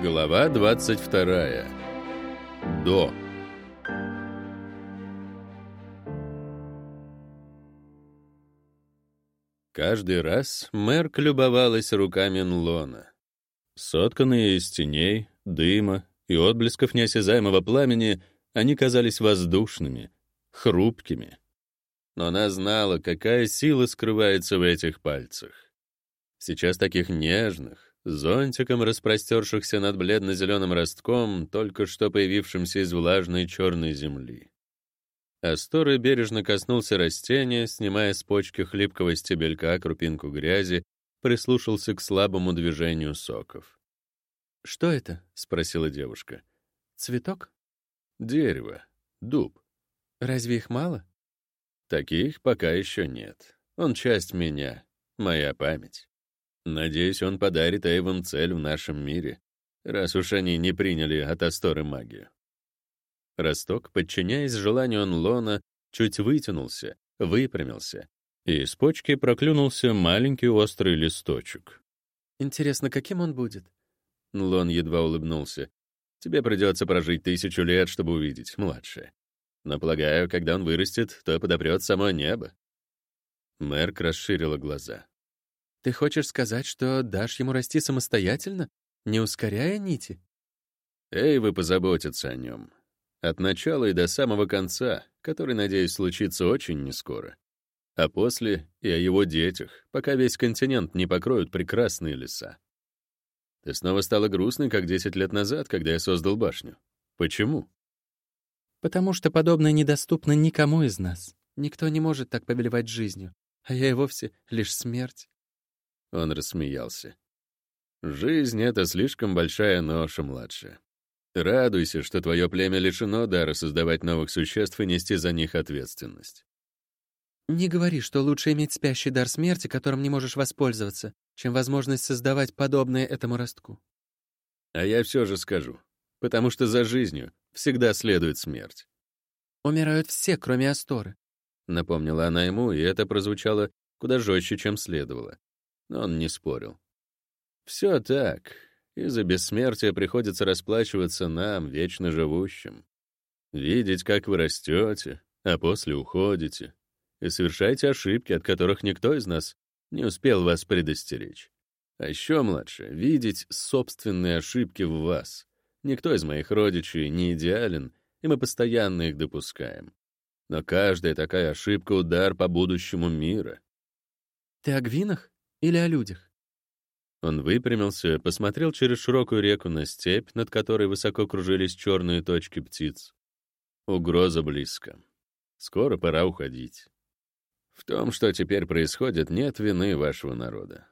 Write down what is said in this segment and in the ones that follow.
Глава 22. До. Каждый раз Мерк любовалась руками Нлона. Сотканные из теней, дыма и отблесков неосязаемого пламени, они казались воздушными, хрупкими. Но она знала, какая сила скрывается в этих пальцах. Сейчас таких нежных, зонтиком распростершихся над бледно-зеленым ростком, только что появившимся из влажной черной земли. Асторы бережно коснулся растения, снимая с почки хлипкого стебелька крупинку грязи, прислушался к слабому движению соков. «Что это?» — спросила девушка. «Цветок?» «Дерево. Дуб». «Разве их мало?» «Таких пока еще нет. Он часть меня, моя память. Надеюсь, он подарит Эйвам цель в нашем мире, раз уж они не приняли от Асторы магию». Росток, подчиняясь желанию Нлона, чуть вытянулся, выпрямился, и из почки проклюнулся маленький острый листочек. «Интересно, каким он будет?» Нлон едва улыбнулся. «Тебе придется прожить тысячу лет, чтобы увидеть, младшая. Но, полагаю, когда он вырастет, то подопрет само небо». Мэрк расширила глаза. «Ты хочешь сказать, что дашь ему расти самостоятельно, не ускоряя нити?» «Эй, вы позаботиться о нем. От начала и до самого конца, который, надеюсь, случится очень нескоро. А после и о его детях, пока весь континент не покроют прекрасные леса. Ты снова стала грустной, как 10 лет назад, когда я создал башню. Почему? Потому что подобное недоступно никому из нас. Никто не может так повелевать жизнью, а я и вовсе лишь смерть. Он рассмеялся. Жизнь — это слишком большая ноша, младшая. Радуйся, что твое племя лишено дара создавать новых существ и нести за них ответственность. Не говори, что лучше иметь спящий дар смерти, которым не можешь воспользоваться, чем возможность создавать подобное этому ростку. А я все же скажу, потому что за жизнью всегда следует смерть. Умирают все, кроме Асторы. Напомнила она ему, и это прозвучало куда жестче, чем следовало. Но он не спорил. Все так, из-за бессмертия приходится расплачиваться нам, вечно живущим. Видеть, как вы растете, а после уходите, и совершаете ошибки, от которых никто из нас не успел вас предостеречь. А еще младше — видеть собственные ошибки в вас. Никто из моих родичей не идеален, и мы постоянно их допускаем. Но каждая такая ошибка — удар по будущему мира. Ты о гвинах или о людях? Он выпрямился, посмотрел через широкую реку на степь, над которой высоко кружились черные точки птиц. Угроза близко. Скоро пора уходить. В том, что теперь происходит, нет вины вашего народа.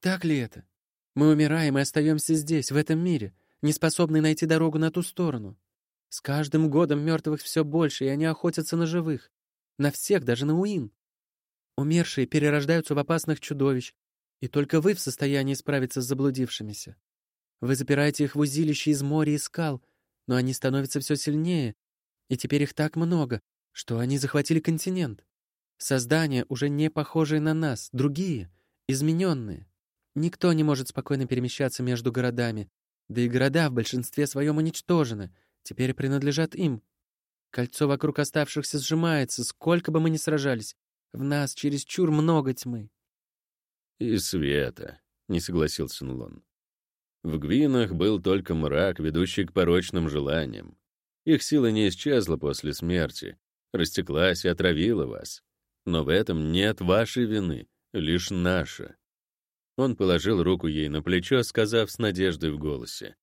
Так ли это? Мы умираем и остаемся здесь, в этом мире, не способны найти дорогу на ту сторону. С каждым годом мертвых все больше, и они охотятся на живых. На всех, даже на Уин. Умершие перерождаются в опасных чудовищ, и только вы в состоянии справиться с заблудившимися. Вы запираете их в узилище из моря и скал, но они становятся все сильнее, и теперь их так много, что они захватили континент. Создания, уже не похожие на нас, другие, измененные. Никто не может спокойно перемещаться между городами, да и города в большинстве своем уничтожены, теперь принадлежат им. Кольцо вокруг оставшихся сжимается, сколько бы мы ни сражались. В нас чересчур много тьмы. «И света», — не согласился Нлон. В Гвинах был только мрак, ведущий к порочным желаниям. Их сила не исчезла после смерти, растеклась и отравила вас. Но в этом нет вашей вины, лишь наша. Он положил руку ей на плечо, сказав с надеждой в голосе.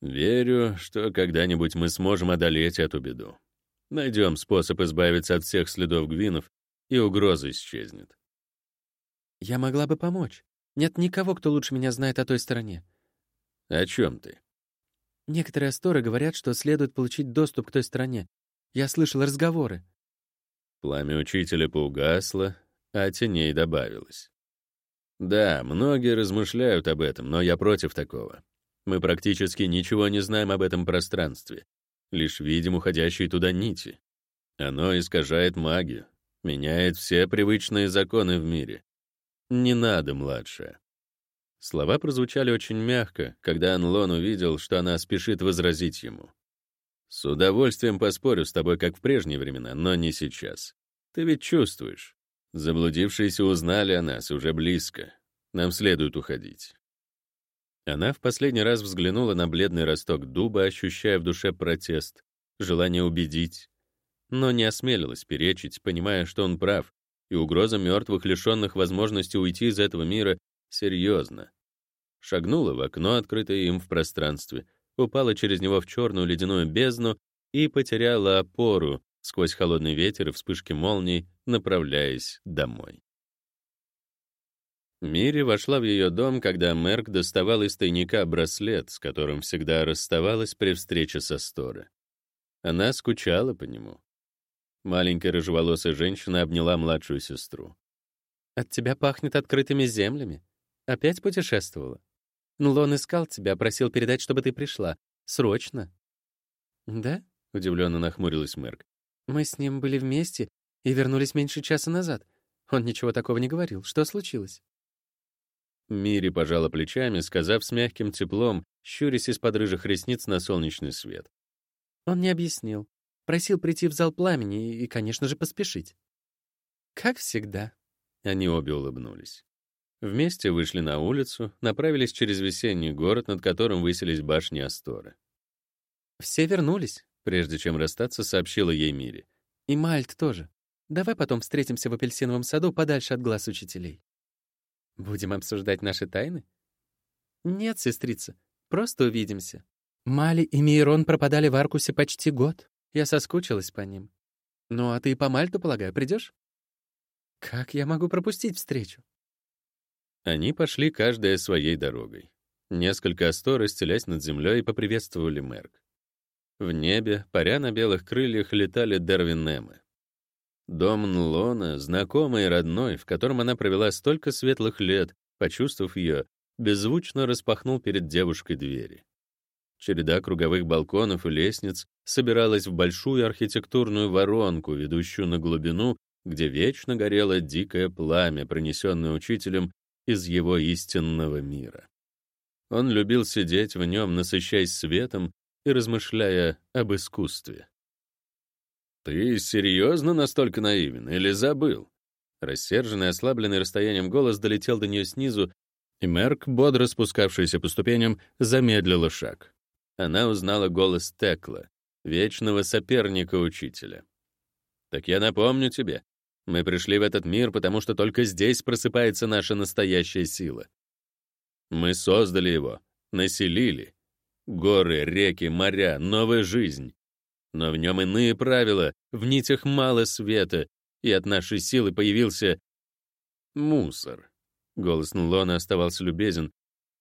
«Верю, что когда-нибудь мы сможем одолеть эту беду. Найдем способ избавиться от всех следов гвинов, и угроза исчезнет. Я могла бы помочь. Нет никого, кто лучше меня знает о той стороне. О чем ты? Некоторые асторы говорят, что следует получить доступ к той стороне. Я слышал разговоры. Пламя учителя поугасло, а теней добавилось. Да, многие размышляют об этом, но я против такого. Мы практически ничего не знаем об этом пространстве. Лишь видим уходящие туда нити. Оно искажает магию, меняет все привычные законы в мире. Не надо, младшая. Слова прозвучали очень мягко, когда Анлон увидел, что она спешит возразить ему. «С удовольствием поспорю с тобой, как в прежние времена, но не сейчас. Ты ведь чувствуешь. Заблудившиеся узнали о нас уже близко. Нам следует уходить». Она в последний раз взглянула на бледный росток дуба, ощущая в душе протест, желание убедить, но не осмелилась перечить, понимая, что он прав, и угроза мертвых, лишенных возможности уйти из этого мира, серьезно. Шагнула в окно, открытое им в пространстве, упала через него в черную ледяную бездну и потеряла опору сквозь холодный ветер и вспышки молний, направляясь домой. Мири вошла в ее дом, когда Мерк доставал из тайника браслет, с которым всегда расставалась при встрече со Стора. Она скучала по нему. Маленькая рыжеволосая женщина обняла младшую сестру. «От тебя пахнет открытыми землями. Опять путешествовала? Нлон искал тебя, просил передать, чтобы ты пришла. Срочно». «Да?» — удивленно нахмурилась Мерк. «Мы с ним были вместе и вернулись меньше часа назад. Он ничего такого не говорил. Что случилось?» Мири пожала плечами, сказав с мягким теплом, щурясь из-под рыжих ресниц на солнечный свет. Он не объяснил. Просил прийти в зал пламени и, конечно же, поспешить. Как всегда. Они обе улыбнулись. Вместе вышли на улицу, направились через весенний город, над которым высились башни Асторы. «Все вернулись», — прежде чем расстаться, сообщила ей Мири. «И Мальт тоже. Давай потом встретимся в апельсиновом саду подальше от глаз учителей». Будем обсуждать наши тайны? Нет, сестрица, просто увидимся. Мали и Мейрон пропадали в Аркусе почти год. Я соскучилась по ним. Ну, а ты по Мальту, полагаю, придешь? Как я могу пропустить встречу? Они пошли каждая своей дорогой. Несколько астор, расстелясь над землей, поприветствовали Мерк. В небе, паря на белых крыльях, летали Дервинемы. Дом Нлона, знакомый и родной, в котором она провела столько светлых лет, почувствовав ее, беззвучно распахнул перед девушкой двери. Череда круговых балконов и лестниц собиралась в большую архитектурную воронку, ведущую на глубину, где вечно горело дикое пламя, принесенное учителем из его истинного мира. Он любил сидеть в нем, насыщаясь светом и размышляя об искусстве. «Ты серьезно настолько наивен или забыл?» Рассерженный, ослабленный расстоянием голос долетел до нее снизу, и Мерк, бодро спускавшийся по ступеням, замедлила шаг. Она узнала голос Текла, вечного соперника учителя. «Так я напомню тебе, мы пришли в этот мир, потому что только здесь просыпается наша настоящая сила. Мы создали его, населили. Горы, реки, моря, новая жизнь. Но в нем иные правила, в нитях мало света, и от нашей силы появился мусор. Голос Нулона оставался любезен,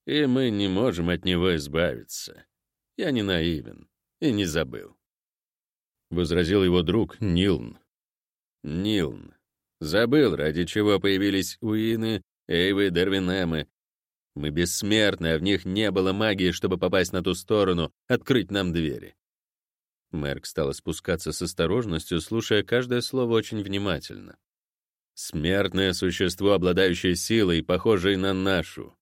и мы не можем от него избавиться. Я не наивен и не забыл. Возразил его друг Нилн. Нилн. Забыл, ради чего появились Уины, Эйвы, Дервинемы. Мы бессмертны, а в них не было магии, чтобы попасть на ту сторону, открыть нам двери. Мэрк стала спускаться с осторожностью, слушая каждое слово очень внимательно. «Смертное существо, обладающее силой, похожей на нашу.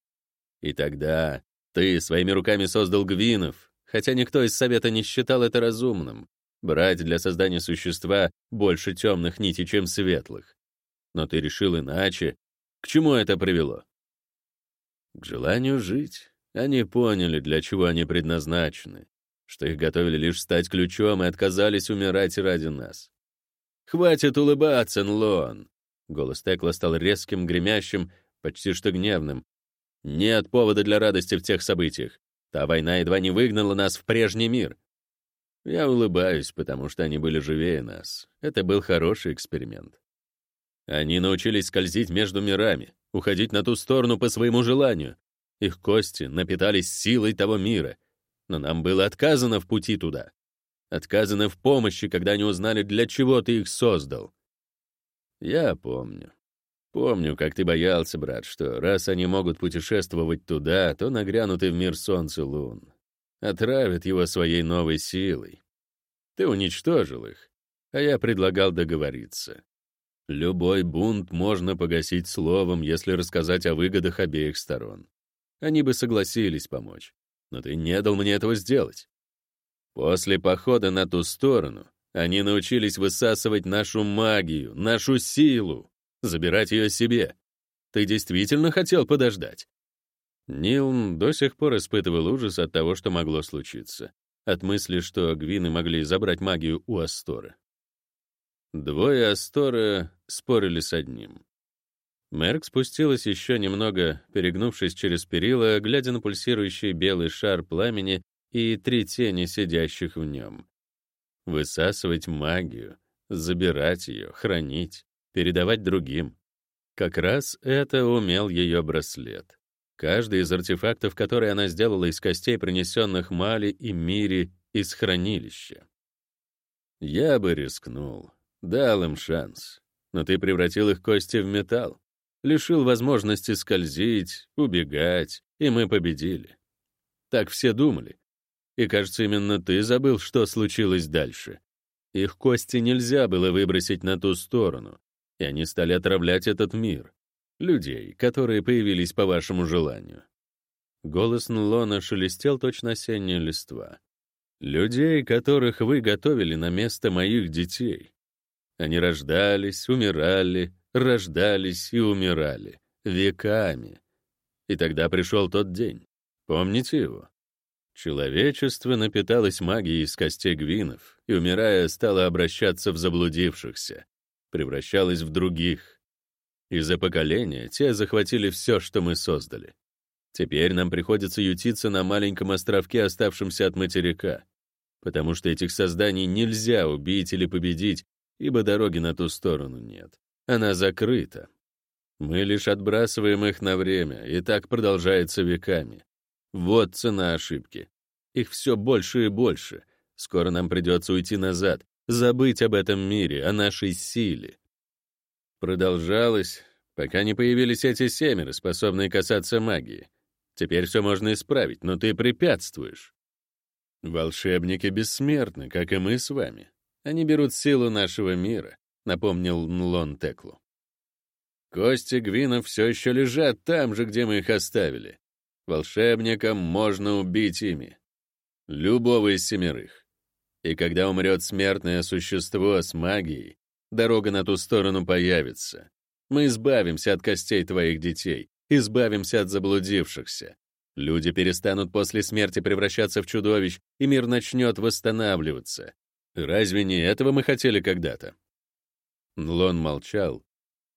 И тогда ты своими руками создал гвинов, хотя никто из Совета не считал это разумным, брать для создания существа больше темных нитей, чем светлых. Но ты решил иначе. К чему это привело? К желанию жить. Они поняли, для чего они предназначены что их готовили лишь стать ключом и отказались умирать ради нас. «Хватит улыбаться, Нлон!» Голос Текла стал резким, гремящим, почти что гневным. «Нет повода для радости в тех событиях. Та война едва не выгнала нас в прежний мир. Я улыбаюсь, потому что они были живее нас. Это был хороший эксперимент. Они научились скользить между мирами, уходить на ту сторону по своему желанию. Их кости напитались силой того мира — но нам было отказано в пути туда. Отказано в помощи, когда они узнали, для чего ты их создал. Я помню. Помню, как ты боялся, брат, что раз они могут путешествовать туда, то нагрянут и в мир солнца лун. Отравят его своей новой силой. Ты уничтожил их, а я предлагал договориться. Любой бунт можно погасить словом, если рассказать о выгодах обеих сторон. они бы согласились помочь. Но ты не дал мне этого сделать. После похода на ту сторону они научились высасывать нашу магию, нашу силу, забирать ее себе. Ты действительно хотел подождать?» Нил до сих пор испытывал ужас от того, что могло случиться, от мысли, что гвины могли забрать магию у Астора. Двое Астора спорили с одним. Мерк спустилась еще немного, перегнувшись через перила, глядя на пульсирующий белый шар пламени и три тени, сидящих в нем. Высасывать магию, забирать ее, хранить, передавать другим. Как раз это умел ее браслет. Каждый из артефактов, которые она сделала из костей, принесенных Мали и Мире из хранилища. Я бы рискнул, дал им шанс. Но ты превратил их кости в металл, лишил возможности скользить, убегать, и мы победили. Так все думали. И, кажется, именно ты забыл, что случилось дальше. Их кости нельзя было выбросить на ту сторону, и они стали отравлять этот мир. Людей, которые появились по вашему желанию. Голос Нлона шелестел точно осенняя листва. Людей, которых вы готовили на место моих детей. Они рождались, умирали, рождались и умирали. Веками. И тогда пришел тот день. Помните его? Человечество напиталось магией из костей гвинов и, умирая, стало обращаться в заблудившихся, превращалось в других. И за поколения те захватили все, что мы создали. Теперь нам приходится ютиться на маленьком островке, оставшемся от материка, потому что этих созданий нельзя убить или победить, ибо дороги на ту сторону нет. Она закрыта. Мы лишь отбрасываем их на время, и так продолжается веками. Вот цена ошибки. Их все больше и больше. Скоро нам придется уйти назад, забыть об этом мире, о нашей силе. Продолжалось, пока не появились эти семеро, способные касаться магии. Теперь все можно исправить, но ты препятствуешь. Волшебники бессмертны, как и мы с вами. Они берут силу нашего мира, напомнил Нлон Теклу. Кости гвинов все еще лежат там же, где мы их оставили. Волшебникам можно убить ими. Любого из семерых. И когда умрет смертное существо с магией, дорога на ту сторону появится. Мы избавимся от костей твоих детей, избавимся от заблудившихся. Люди перестанут после смерти превращаться в чудовищ, и мир начнет восстанавливаться. Разве не этого мы хотели когда-то? Нлон молчал,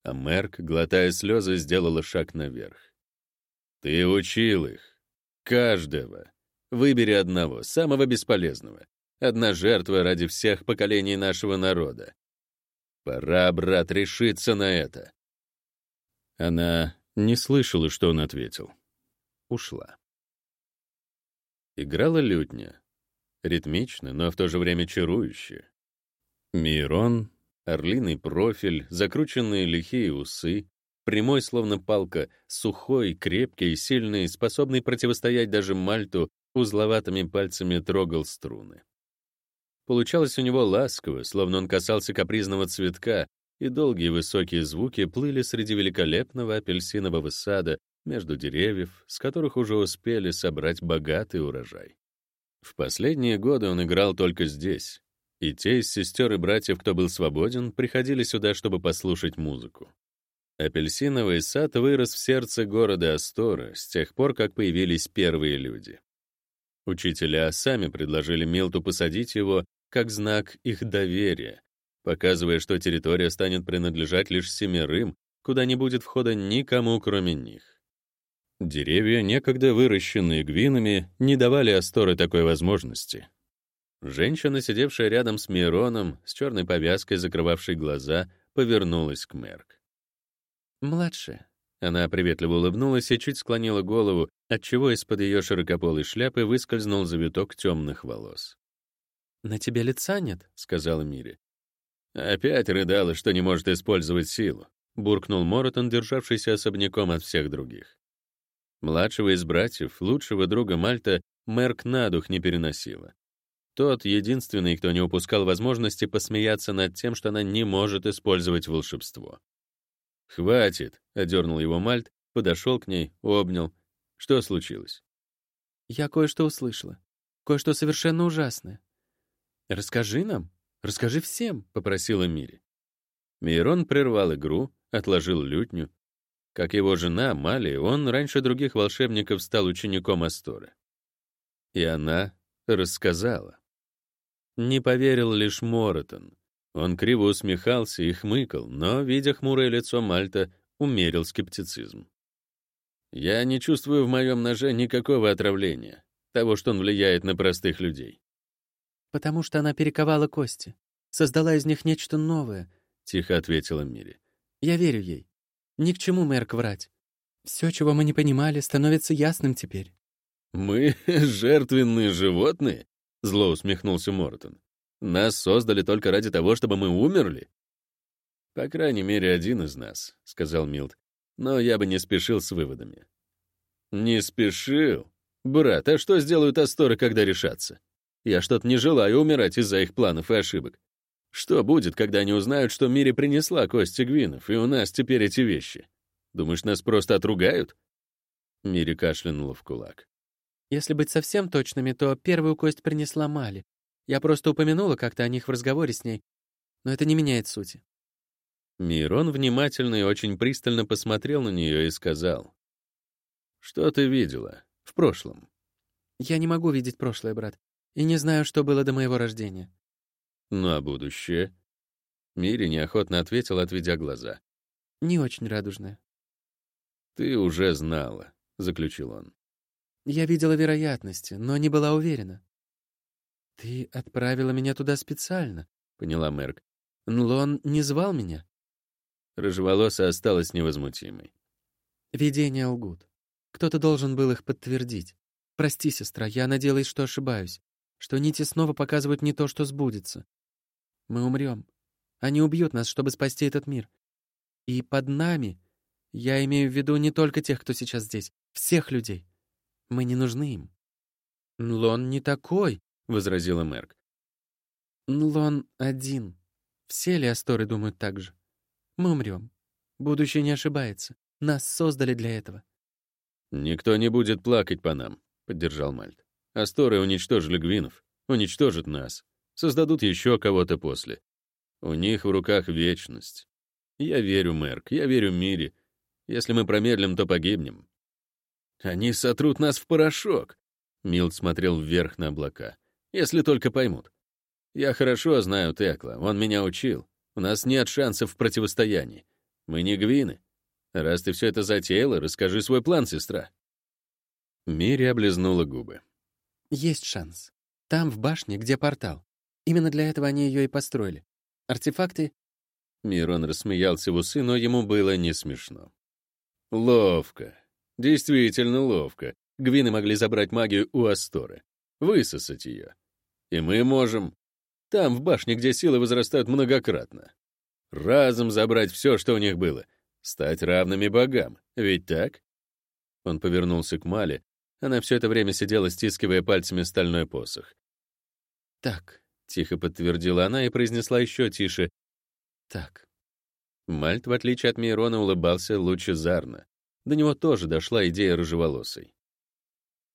а Мерк, глотая слезы, сделала шаг наверх. Ты учил их. Каждого. Выбери одного, самого бесполезного. Одна жертва ради всех поколений нашего народа. Пора, брат, решиться на это. Она не слышала, что он ответил. Ушла. Играла лютня. Ритмично, но в то же время чарующе. Мирон, орлиный профиль, закрученные лихие усы, Прямой, словно палка, сухой, крепкий, сильный, способный противостоять даже мальту, узловатыми пальцами трогал струны. Получалось у него ласково, словно он касался капризного цветка, и долгие высокие звуки плыли среди великолепного апельсинового сада между деревьев, с которых уже успели собрать богатый урожай. В последние годы он играл только здесь, и те из сестер и братьев, кто был свободен, приходили сюда, чтобы послушать музыку. Апельсиновый сад вырос в сердце города Астора с тех пор, как появились первые люди. Учителя сами предложили Милту посадить его как знак их доверия, показывая, что территория станет принадлежать лишь семерым, куда не будет входа никому, кроме них. Деревья, некогда выращенные гвинами, не давали Асторы такой возможности. Женщина, сидевшая рядом с Мироном, с черной повязкой, закрывавшей глаза, повернулась к Мерк. «Младшая». Она приветливо улыбнулась и чуть склонила голову, отчего из-под ее широкополой шляпы выскользнул завиток темных волос. «На тебе лица нет», — сказала Мири. «Опять рыдала, что не может использовать силу», — буркнул Моротон, державшийся особняком от всех других. Младшего из братьев, лучшего друга Мальта, Мерк на дух не переносила. Тот единственный, кто не упускал возможности посмеяться над тем, что она не может использовать волшебство. «Хватит», — одернул его Мальт, подошел к ней, обнял. Что случилось? Я кое-что услышала. Кое-что совершенно ужасное. Расскажи нам. Расскажи всем, — попросила Мири. Мирон прервал игру, отложил лютню. Как его жена, Мали, он раньше других волшебников стал учеником Асторы. И она рассказала. Не поверил лишь Моротон. Он криво усмехался и хмыкал, но, видя хмурое лицо Мальта, умерил скептицизм. «Я не чувствую в моем ноже никакого отравления, того, что он влияет на простых людей». «Потому что она перековала кости, создала из них нечто новое», — тихо ответила Мири. «Я верю ей. Ни к чему, Мэрк, врать. Все, чего мы не понимали, становится ясным теперь». «Мы жертвенные животные?» — зло усмехнулся Мортон. «Нас создали только ради того, чтобы мы умерли?» «По крайней мере, один из нас», — сказал Милт. «Но я бы не спешил с выводами». «Не спешил? Брат, а что сделают Асторы, когда решатся? Я что-то не желаю умирать из-за их планов и ошибок. Что будет, когда они узнают, что Мире принесла кости Гвинов, и у нас теперь эти вещи? Думаешь, нас просто отругают?» Мири кашлянула в кулак. Если быть совсем точными, то первую кость принесла Мали. Я просто упомянула как-то о них в разговоре с ней, но это не меняет сути. Мирон внимательно и очень пристально посмотрел на нее и сказал. «Что ты видела в прошлом?» «Я не могу видеть прошлое, брат, и не знаю, что было до моего рождения». «Ну а будущее?» Мири неохотно ответил, отведя глаза. «Не очень радужное». «Ты уже знала», — заключил он. Я видела вероятности, но не была уверена. «Ты отправила меня туда специально», — поняла Мерк. «Нлон не звал меня?» Рыжеволосая осталась невозмутимой. «Видения лгут. Кто-то должен был их подтвердить. Прости, сестра, я надеялась, что ошибаюсь, что нити снова показывают не то, что сбудется. Мы умрем. Они убьют нас, чтобы спасти этот мир. И под нами, я имею в виду не только тех, кто сейчас здесь, всех людей. Мы не нужны им». «Нлон не такой», — возразила Мерк. «Нлон один. Все ли Асторы думают так же? Мы умрем. Будущее не ошибается. Нас создали для этого». «Никто не будет плакать по нам», — поддержал Мальт. «Асторы уничтожили Гвинов, уничтожат нас, создадут еще кого-то после. У них в руках вечность. Я верю, Мерк, я верю Мире. Если мы промедлим, то погибнем. Они сотрут нас в порошок. Милд смотрел вверх на облака. Если только поймут. Я хорошо знаю Текла, он меня учил. У нас нет шансов в противостоянии. Мы не гвины. Раз ты все это затеяла, расскажи свой план, сестра. Мири облизнула губы. Есть шанс. Там, в башне, где портал. Именно для этого они ее и построили. Артефакты... Мирон рассмеялся в усы, но ему было не смешно. Ловко. Действительно ловко. Гвины могли забрать магию у Асторы, высосать ее. И мы можем... Там, в башне, где силы возрастают многократно. Разом забрать все, что у них было. Стать равными богам. Ведь так? Он повернулся к Мале. Она все это время сидела, стискивая пальцами стальной посох. «Так», — тихо подтвердила она и произнесла еще тише. «Так». Мальт, в отличие от Мейрона, улыбался лучезарно. До него тоже дошла идея рыжеволосой.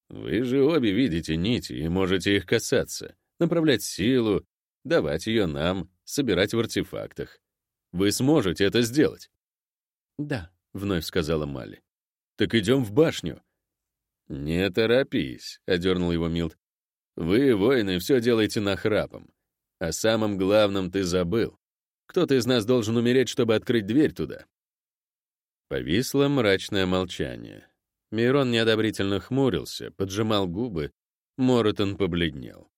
Вы же обе видите нити и можете их касаться, направлять силу, давать ее нам, собирать в артефактах. Вы сможете это сделать. Да, вновь сказала Мали. Так идем в башню. Не торопись, одернул его Милт. Вы, воины, все делаете нахрапом. О самом главном ты забыл. Кто-то из нас должен умереть, чтобы открыть дверь туда. Повисло мрачное молчание. Мирон неодобрительно хмурился, поджимал губы. Моротон побледнел.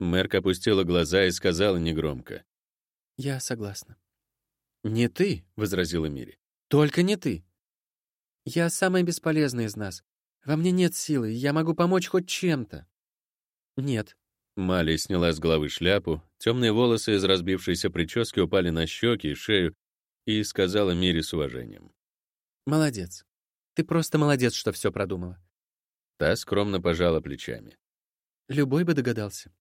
Мэрк опустила глаза и сказала негромко. «Я согласна». «Не ты», — возразила Мири. «Только не ты. Я самая бесполезная из нас. Во мне нет силы, я могу помочь хоть чем-то». «Нет». Мали сняла с головы шляпу, темные волосы из разбившейся прически упали на щеки и шею, и сказала Мире с уважением. Молодец. Ты просто молодец, что все продумала. Та скромно пожала плечами. Любой бы догадался.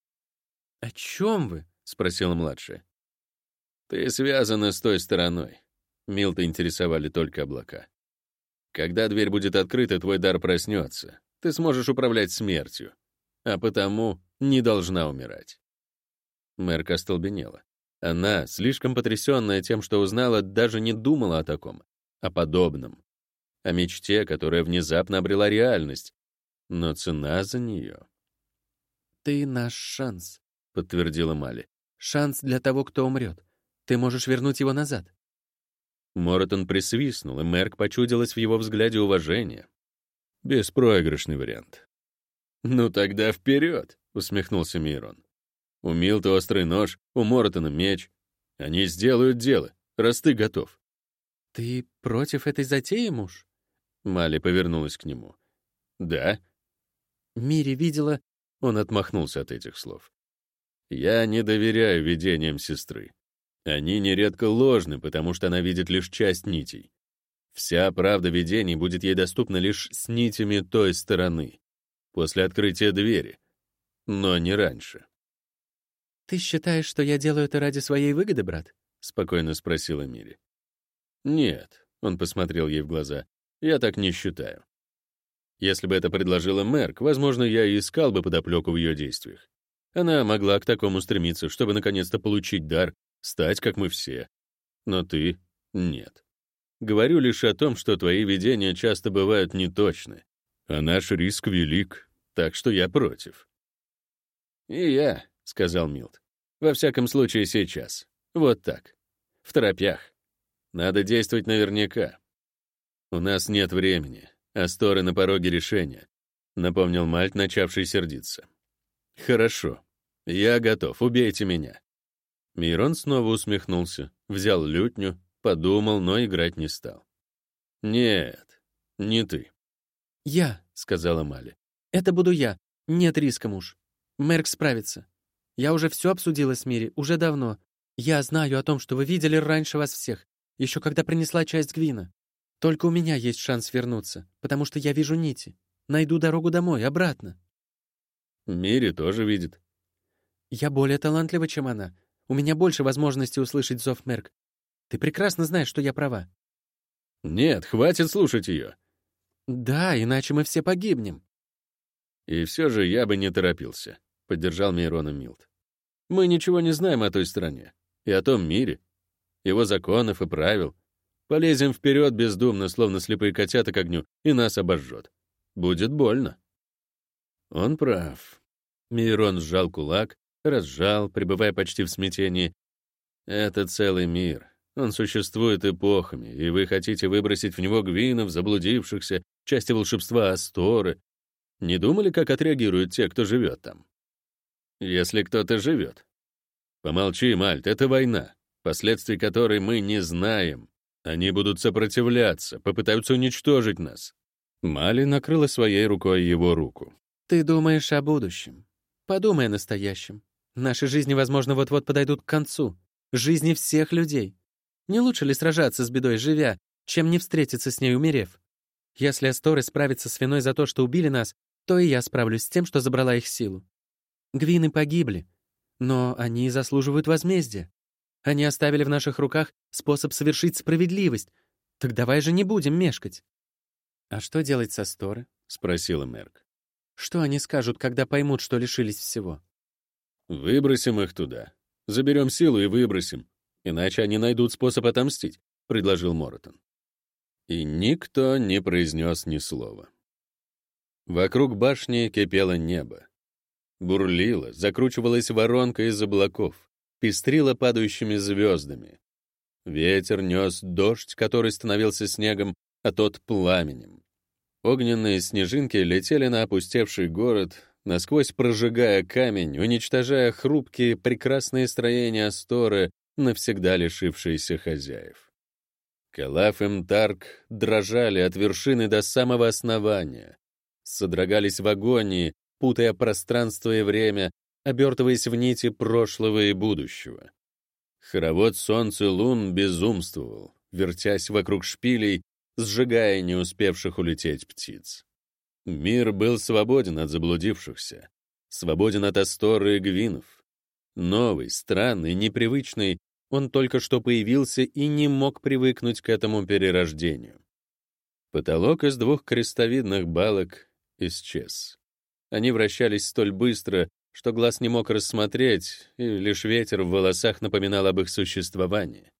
«О чем вы?» — спросила младшая. «Ты связана с той стороной». Милта интересовали только облака. Когда дверь будет открыта, твой дар проснется. Ты сможешь управлять смертью. А потому не должна умирать. Мэрка остолбенела. Она, слишком потрясенная тем, что узнала, даже не думала о таком, о подобном. О мечте, которая внезапно обрела реальность. Но цена за нее... «Ты наш шанс», — подтвердила Мали. «Шанс для того, кто умрет. Ты можешь вернуть его назад». Моротон присвистнул, и Мерк почудилась в его взгляде уважение. Беспроигрышный вариант. «Ну тогда вперед!» — усмехнулся Мирон. «У Милта острый нож, у Моротона меч. Они сделают дело, раз ты готов». «Ты против этой затеи, муж?» Мали повернулась к нему. «Да». «Мири видела...» Он отмахнулся от этих слов. «Я не доверяю видениям сестры. Они нередко ложны, потому что она видит лишь часть нитей. Вся правда видений будет ей доступна лишь с нитями той стороны, после открытия двери, но не раньше. «Ты считаешь, что я делаю это ради своей выгоды, брат?» — спокойно спросила Мири. «Нет», — он посмотрел ей в глаза, — «я так не считаю. Если бы это предложила Мерк, возможно, я и искал бы подоплеку в ее действиях. Она могла к такому стремиться, чтобы наконец-то получить дар, стать, как мы все. Но ты — нет. Говорю лишь о том, что твои видения часто бывают неточны, а наш риск велик, так что я против. «И я», — сказал Милт. «Во всяком случае, сейчас. Вот так. В торопях. Надо действовать наверняка. У нас нет времени, а сторы на пороге решения», — напомнил Мальт, начавший сердиться. «Хорошо. Я готов. Убейте меня». Мирон снова усмехнулся, взял лютню, Подумал, но играть не стал. «Нет, не ты». «Я», — сказала Мали. «Это буду я. Нет риска, муж. Мерк справится. Я уже все обсудила с Мири, уже давно. Я знаю о том, что вы видели раньше вас всех, еще когда принесла часть Гвина. Только у меня есть шанс вернуться, потому что я вижу нити. Найду дорогу домой, обратно». Мири тоже видит. «Я более талантлива, чем она. У меня больше возможностей услышать зов Мерк. Ты прекрасно знаешь, что я права». «Нет, хватит слушать ее». «Да, иначе мы все погибнем». «И все же я бы не торопился», — поддержал Мейрона Милт. «Мы ничего не знаем о той стране и о том мире, его законов и правил. Полезем вперед бездумно, словно слепые котята к огню, и нас обожжет. Будет больно». Он прав. Мирон сжал кулак, разжал, пребывая почти в смятении. Это целый мир, он существует эпохами, и вы хотите выбросить в него гвинов, заблудившихся, части волшебства Асторы. Не думали, как отреагируют те, кто живет там? Если кто-то живет. Помолчи, Мальт, это война, последствий которой мы не знаем. Они будут сопротивляться, попытаются уничтожить нас. Мали накрыла своей рукой его руку. «Ты думаешь о будущем. Подумай о настоящем. Наши жизни, возможно, вот-вот подойдут к концу. Жизни всех людей. Не лучше ли сражаться с бедой, живя, чем не встретиться с ней, умерев? Если Асторы справится с виной за то, что убили нас, то и я справлюсь с тем, что забрала их силу. Гвины погибли, но они заслуживают возмездия. Они оставили в наших руках способ совершить справедливость. Так давай же не будем мешкать. «А что делать со Асторы? спросила Мерк. «Что они скажут, когда поймут, что лишились всего?» «Выбросим их туда. Заберем силу и выбросим. Иначе они найдут способ отомстить», — предложил Моротон. И никто не произнес ни слова. Вокруг башни кипело небо. Бурлило, закручивалась воронка из облаков, пестрило падающими звездами. Ветер нес дождь, который становился снегом, а тот — пламенем. Огненные снежинки летели на опустевший город, насквозь прожигая камень, уничтожая хрупкие, прекрасные строения Асторы, навсегда лишившиеся хозяев. Калаф и Мтарк дрожали от вершины до самого основания, содрогались в агонии, путая пространство и время, обертываясь в нити прошлого и будущего. Хоровод солнца лун безумствовал, вертясь вокруг шпилей, сжигая не успевших улететь птиц. Мир был свободен от заблудившихся, свободен от Асторы и Гвинов. Новый, странный, непривычный, он только что появился и не мог привыкнуть к этому перерождению. Потолок из двух крестовидных балок исчез. Они вращались столь быстро, что глаз не мог рассмотреть, и лишь ветер в волосах напоминал об их существовании.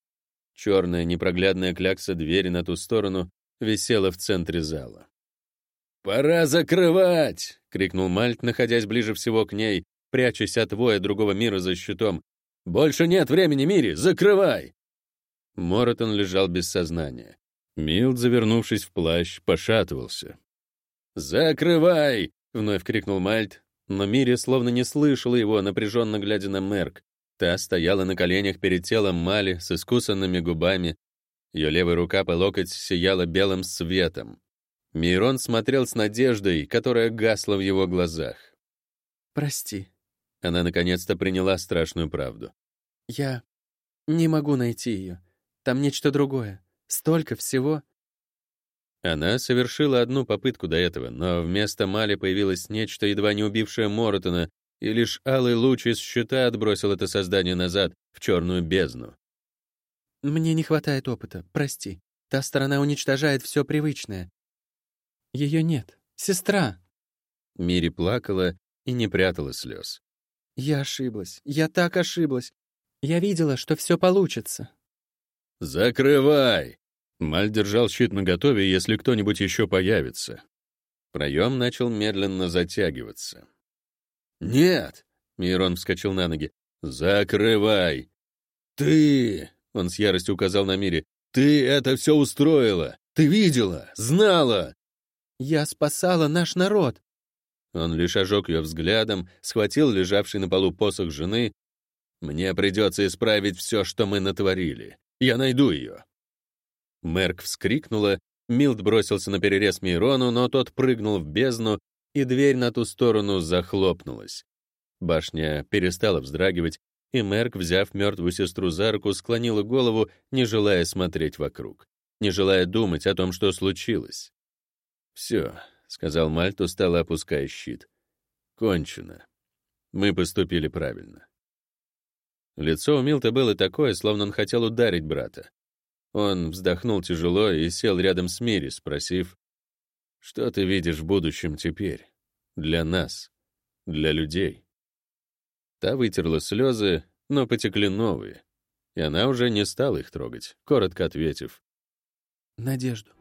Черная непроглядная клякса двери на ту сторону висела в центре зала. «Пора закрывать!» — крикнул Мальт, находясь ближе всего к ней, прячась от воя другого мира за щитом. «Больше нет времени, Мири! Закрывай!» Моротон лежал без сознания. Милд, завернувшись в плащ, пошатывался. «Закрывай!» — вновь крикнул Мальт, но Мири словно не слышала его, напряженно глядя на Мерк. Та стояла на коленях перед телом Мали с искусанными губами. Ее левая рука по локоть сияла белым светом. Мирон смотрел с надеждой, которая гасла в его глазах. «Прости». Она наконец-то приняла страшную правду. «Я не могу найти ее. Там нечто другое. Столько всего». Она совершила одну попытку до этого, но вместо Мали появилось нечто, едва не убившее Моротона, и лишь алый луч из щита отбросил это создание назад, в черную бездну. «Мне не хватает опыта, прости. Та сторона уничтожает все привычное. Ее нет. Сестра!» Мири плакала и не прятала слез. «Я ошиблась. Я так ошиблась. Я видела, что все получится». «Закрывай!» Маль держал щит наготове, если кто-нибудь еще появится. Проем начал медленно затягиваться. «Нет!» — Мирон вскочил на ноги. «Закрывай!» «Ты!» — он с яростью указал на Мире. «Ты это все устроила! Ты видела! Знала!» «Я спасала наш народ!» Он лишь ожег ее взглядом, схватил лежавший на полу посох жены. «Мне придется исправить все, что мы натворили. Я найду ее!» Мерк вскрикнула, Милд бросился на перерез Мейрону, но тот прыгнул в бездну, и дверь на ту сторону захлопнулась. Башня перестала вздрагивать, и Мерк, взяв мертвую сестру за руку, склонила голову, не желая смотреть вокруг, не желая думать о том, что случилось. «Все», — сказал Мальт, устало опуская щит. «Кончено. Мы поступили правильно». Лицо у Милта было такое, словно он хотел ударить брата. Он вздохнул тяжело и сел рядом с Мири, спросив, «Что ты видишь в будущем теперь? Для нас? Для людей?» Та вытерла слезы, но потекли новые, и она уже не стала их трогать, коротко ответив, «Надежду».